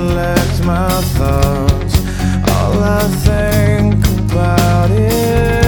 collect my thoughts. All I think about is.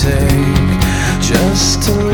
take just to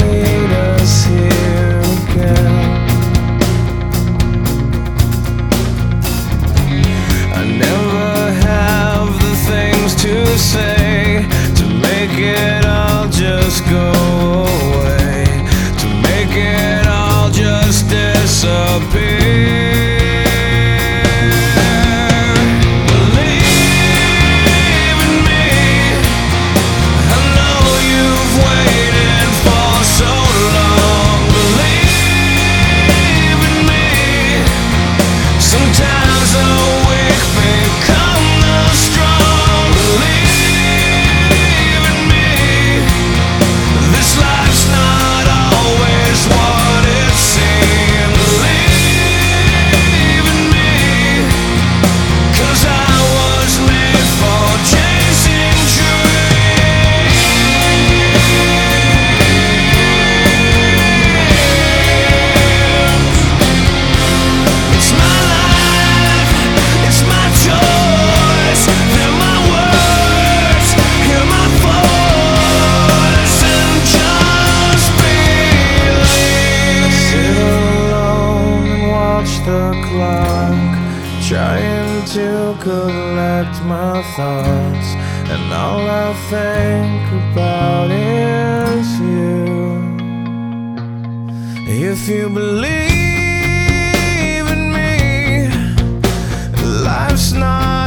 trying to collect my thoughts, and all I think about is you. If you believe in me, life's not.